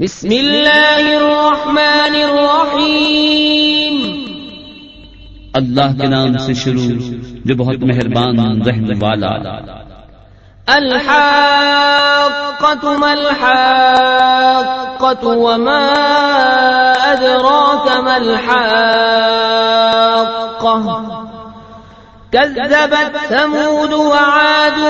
بسم اللہ الرحمن الرحیم. اللہ کے نام سے شروع جو بہت مہربان رحم والا۔ الحاقة ما الحاقة وما أدراك ما الحاقة؟ كذبت ثمود وعاد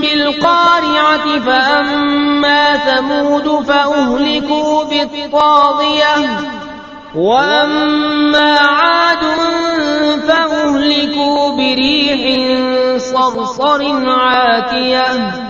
بالقارعة فأما ثمود فأهلكوا بالطاغية وأما عاد فأهلكوا بريح صرصر عاتية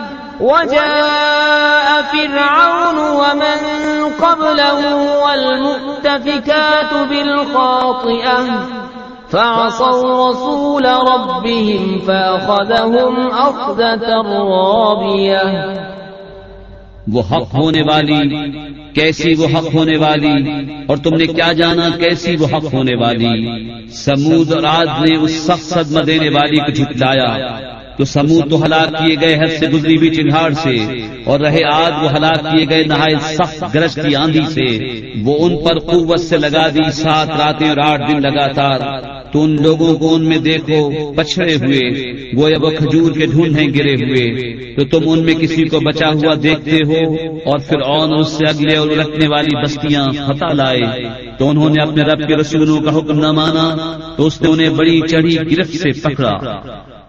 وجاء فرعون ومن قبله والمؤتفكات بالخاطئة. فعصوا رسول ربهم فأخذهم أخذة رابية. وہ حق ہونے والی، کیسی وہ حق ہونے والی؟ اور تم نے کیا جانا کیسی وہ حق ہونے والی؟ سمود اور آج نے اس سخت صدمہ دینے والی کو جھٹلایا۔ تو سمود تو ہلاک کیے گئے حد سے گزری ہوئی چنگاڑ سے اور رہے آج وہ ہلاک کیے گئے نہایت سخت گرج کی آندھی سے، وہ ان پر قوت سے لگا دی، سات راتیں اور آٹھ دن لگاتار۔ تو ان لوگوں کو ان میں دیکھو، پچھڑے ہوئے۔ وہ اب کھجور کے ڈھونڈے گرے ہوئے۔ تو تم ان میں کسی کو بچا ہوا دیکھتے ہو اور پھر اون اس سے اگلے اور رکھنے والی بستیاں فتح لائے۔ تو انہوں نے اپنے رب کے رسولوں کا حکم نہ مانا، تو اس نے انہیں بڑی چڑھی گرفت سے پکڑا۔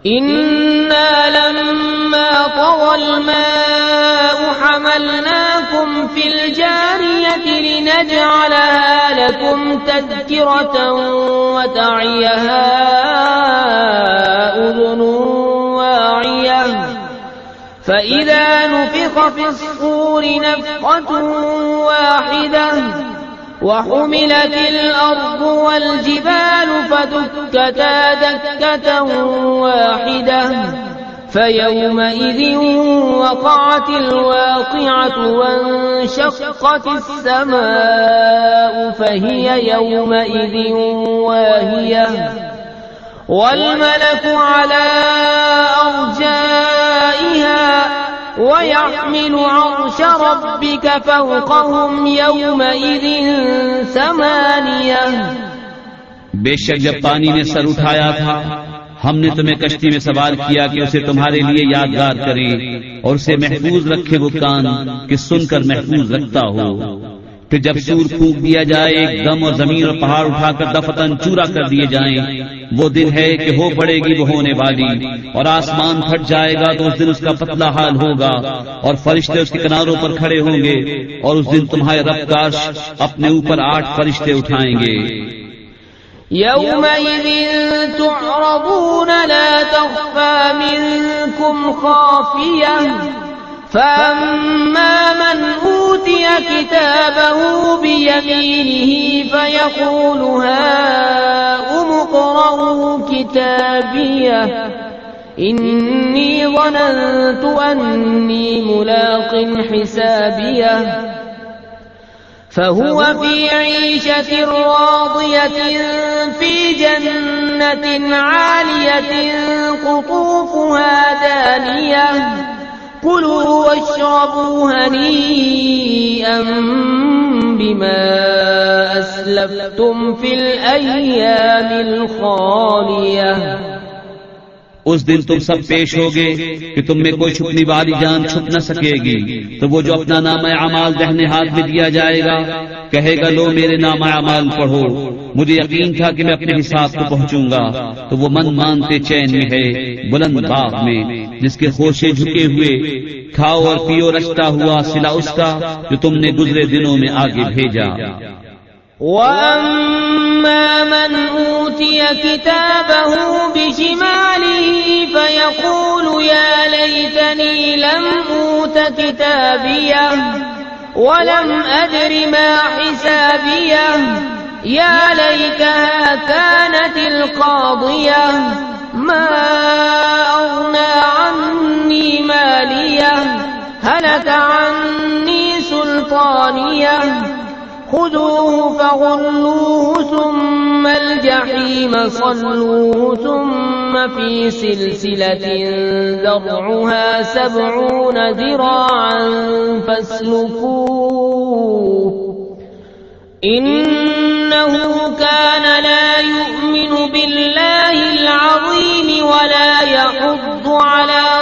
إنا لما طوى الماء حملناكم في الجارية لنجعلها لكم تذكرة وتعيها أذن واعية فإذا نفخ في الصور نفقة واحدة وحملت الأرض والجبال فدكتا دكة واحدة فيومئذ وقعت الواقعة وانشقت السماء فهي يومئذ واهية والملك على أرجائها يحمل عرش ربك فوقهم يومئذ ثمانية. بے شک جب پانی نے سر اٹھایا تھا، ہم نے تمہیں کشتی میں سوار کیا کہ اسے تمہارے لیے یادگار کرے اور اسے محفوظ رکھے وہ کان کہ سن کر محفوظ رکھتا ہو۔ پھر جب سور پھونک دیا جائے، ایک دم اور زمین اور پہاڑ اٹھا کر دفتن چورا کر دیے جائیں۔ وہ دن ہے کہ ہو پڑے گی وہ ہونے والی۔ اور آسمان پھٹ جائے گا تو اس دن اس کا پتلا حال ہوگا۔ اور فرشتے اس کے کناروں پر کھڑے ہوں گے۔ اور اس دن تمہارے رب کاش اپنے اوپر آٹھ فرشتے اٹھائیں گے۔ يومئذ تعرضون لا تخفى منكم خافية فأما من أوتي كتابه بيمينه فيقول هاؤم اقرءوا كتابيه إني ظننت أني ملاق حسابيه فهو في عيشة راضية في جنة عالية قطوفها دانية كلوا واشربوا هنيئا بما أسلفتم في الأيام الخالية اس دن تم سب پیش ہوگے کہ تم میں کوئی چھپنی والی جان چھپ نہ سکے گی۔ تو وہ جو اپنا نام اعمال دہنے ہاتھ میں دیا جائے گا، کہے گا، لو میرے نام اعمال پڑھو۔ مجھے یقین تھا کہ میں اپنے حساب کو پہنچوں گا۔ تو وہ من مانتے چین میں ہے، بلند باغ میں، جس کے خوشے جھکے ہوئے۔ کھاؤ اور پیو رچتا ہوا سلا اس کا جو تم نے گزرے دنوں میں آگے بھیجا۔ وَأَمَّا مَنْ أُوتِيَ كِتَابَهُ بِشِمَالِهِ فَيَقُولُ يَا لَيْتَنِي لَمْ أُوتَ كِتَابِيَهْ وَلَمْ أَدْرِ مَا حِسَابِيَهْ يَا لَيْتَهَا كَانَتِ الْقَاضِيَةَ ما أغنى عني مالية هلك عني سلطانية خذوه فغلوه ثم ثم الجحيم صلوه ثم في سلسلة ذرعها سبعون ذراعا فاسلكوه. إنه كان لا يؤمن بالله العظيم ولا يحض على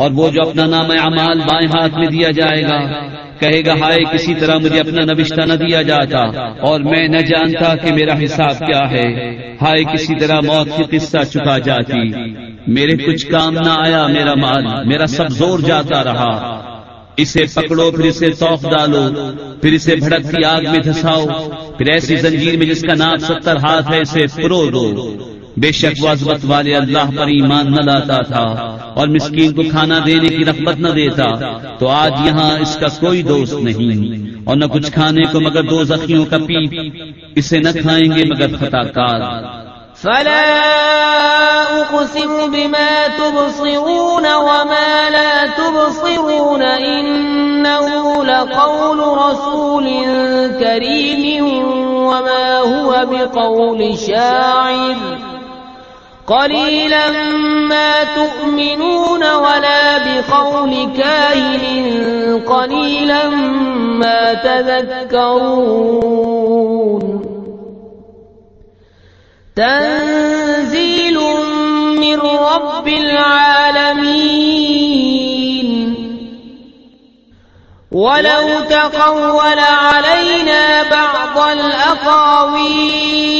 اور وہ جو اپنا نام اعمال بائیں ہاتھ میں دیا جائے گا، کہے گا، ہائے، کسی طرح مجھے اپنا نوشتہ نہ دیا جاتا اور میں نہ جانتا کہ میرا حساب کیا ہے۔ ہائے، کسی طرح موت کی قصہ چکا جاتی۔ میرے کچھ کام نہ آیا، میرا مال، میرا سب زور جاتا رہا۔ اسے پکڑو، پھر اسے توف ڈالو، پھر اسے بھڑکتی آگ میں دھساؤ۔ پھر ایسی زنجیر میں جس کا ناپ ستر ہاتھ ہے، اسے پرو دو۔ بے شک وہ عزبت والے اللہ پر ایمان نہ لاتا تھا اور مسکین کو کھانا دینے کی رغبت نہ دیتا، تو آج یہاں اس کا کوئی دوست نہیں اور نہ کچھ کھانے کو مگر دو زخیوں کا پیپ۔ اسے نہ کھائیں گے مگر خطا کار۔ فلا أقسم بما تبصرون وما لا تبصرون إنه لقول رسول كريم وما هو بقول شاعر۔ قليلا ما تؤمنون ولا بقول كاهن قليلا ما تذكرون تنزيل من رب العالمين ولو تقول علينا بعض الأقاويل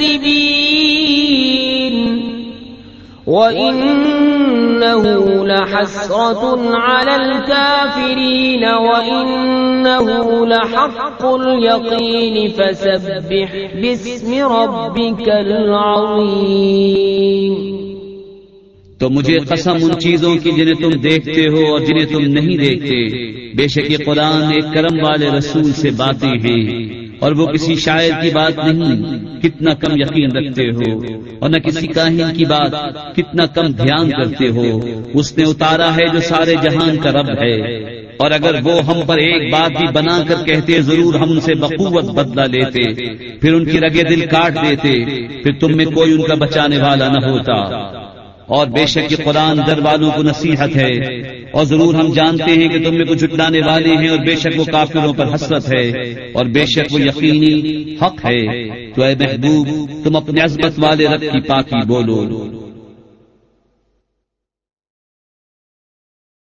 مكذبين وإنه لحسرة على الكافرين وإنه لحق اليقين فسبح باسم ربك العظيم تو مجھے قسم ان چیزوں کی جنہیں تم دیکھتے ہو اور جنہیں تم نہیں دیکھتے۔ بے شک یہ قرآن ایک کرم والے رسول سے باتیں ہیں۔ اور وہ کسی شاعر کی بات نہیں، کتنا کم یقین رکھتے ہو، اور نہ کسی کاہن کی بات، کتنا کم دھیان کرتے ہو۔ اس نے اتارا ہے جو سارے جہان کا رب ہے۔ اور اگر وہ ہم پر ایک بات بھی بنا کر کہتے، ضرور ہم ان سے بقوت بدلا لیتے، پھر ان کی رگے دل کاٹ دیتے، پھر تم میں کوئی ان کا بچانے والا نہ ہوتا۔ اور بے شک یہ قرآن در والوں کو نصیحت ہے۔ اور ضرور ہم جانتے ہیں کہ تم میں کچھ جٹلانے والے ہیں اور بے شک وہ کافروں پر حسرت ہے۔ اور بے شک وہ یقینی حق ہے۔ تو اے محبوب، تم اپنے عزمت والے رب کی پاکی بولو۔